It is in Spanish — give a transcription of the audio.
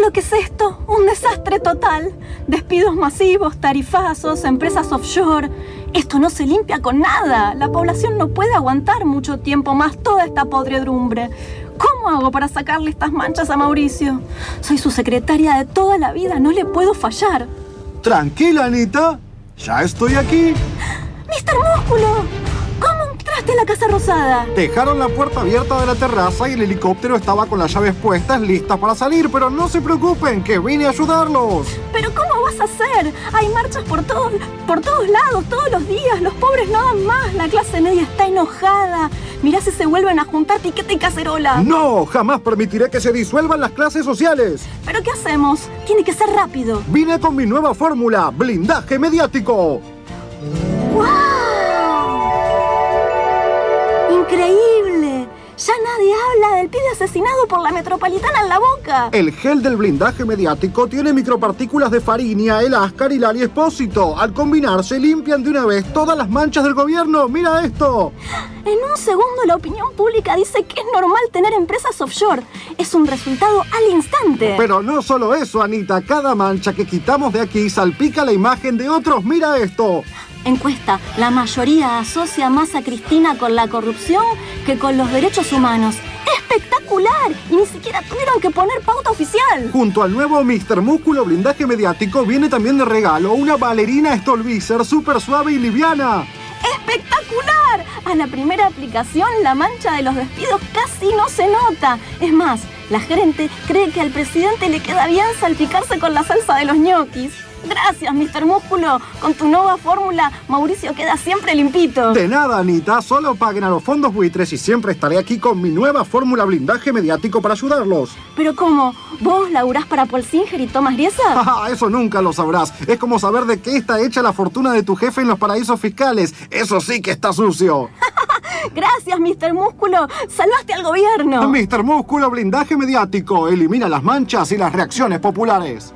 Mira lo que es esto, un desastre total. Despidos masivos, tarifazos, empresas offshore. Esto no se limpia con nada. La población no puede aguantar mucho tiempo más toda esta podredumbre. ¿Cómo hago para sacarle estas manchas a Mauricio? Soy su secretaria de toda la vida, no le puedo fallar. Tranquila, Anita. Ya estoy aquí. ¡Mister Músculo! ¿Cómo entraste a la Casa Rosada? Dejaron la puerta abierta de la terraza y el helicóptero estaba con las llaves puestas listas para salir, pero no se preocupen, que vine a ayudarlos. ¿Pero cómo vas a hacer? Hay marchas por todos, por todos lados, todos los días. Los pobres no dan más. La clase media está enojada. Mirá si se vuelven a juntar piquete y cacerola. No, jamás permitiré que se disuelvan las clases sociales. ¿Pero qué hacemos? Tiene que ser rápido. Vine con mi nueva fórmula, blindaje mediático. ¡Increíble! Ya nadie habla del pibe asesinado por la metropolitana en la boca. El gel del blindaje mediático tiene micropartículas de Farinia, el Ascar y Lali Espósito. Al combinarse limpian de una vez todas las manchas del gobierno. ¡Mira esto! En un segundo la opinión pública dice que es normal tener empresas offshore. Es un resultado al instante. Pero no solo eso, Anita. Cada mancha que quitamos de aquí salpica la imagen de otros. ¡Mira esto! Encuesta, la mayoría asocia más a Cristina con la corrupción que con los derechos humanos. ¡Espectacular! Y ni siquiera tuvieron que poner pauta oficial. Junto al nuevo Mr. Músculo blindaje mediático viene también de regalo una bailarina Stolbizer súper suave y liviana. ¡Espectacular! A la primera aplicación la mancha de los despidos casi no se nota. Es más, la gente cree que al presidente le queda bien salpicarse con la salsa de los ñoquis. Gracias, Mr. Músculo. Con tu nueva fórmula, Mauricio queda siempre limpito. De nada, Anita. Solo paguen a los fondos buitres y siempre estaré aquí con mi nueva fórmula blindaje mediático para ayudarlos. ¿Pero cómo? ¿Vos laburás para Paul Singer y Thomas Griesa? Ah, Eso nunca lo sabrás. Es como saber de qué está hecha la fortuna de tu jefe en los paraísos fiscales. Eso sí que está sucio. Gracias, Mr. Músculo. Salvaste al gobierno. Mr. Músculo blindaje mediático. Elimina las manchas y las reacciones populares.